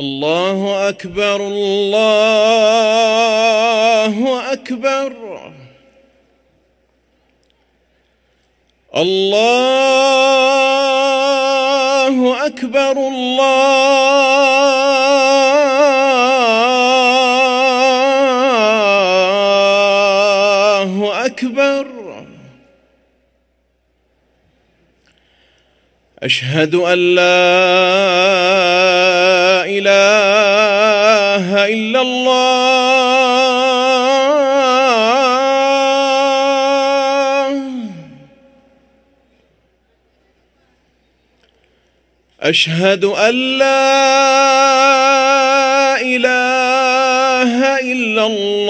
الله أكبر الله أكبر الله أكبر الله أكبر أشهد أن لا الہ الا اللہ اشہد أن لا إله إلا الله.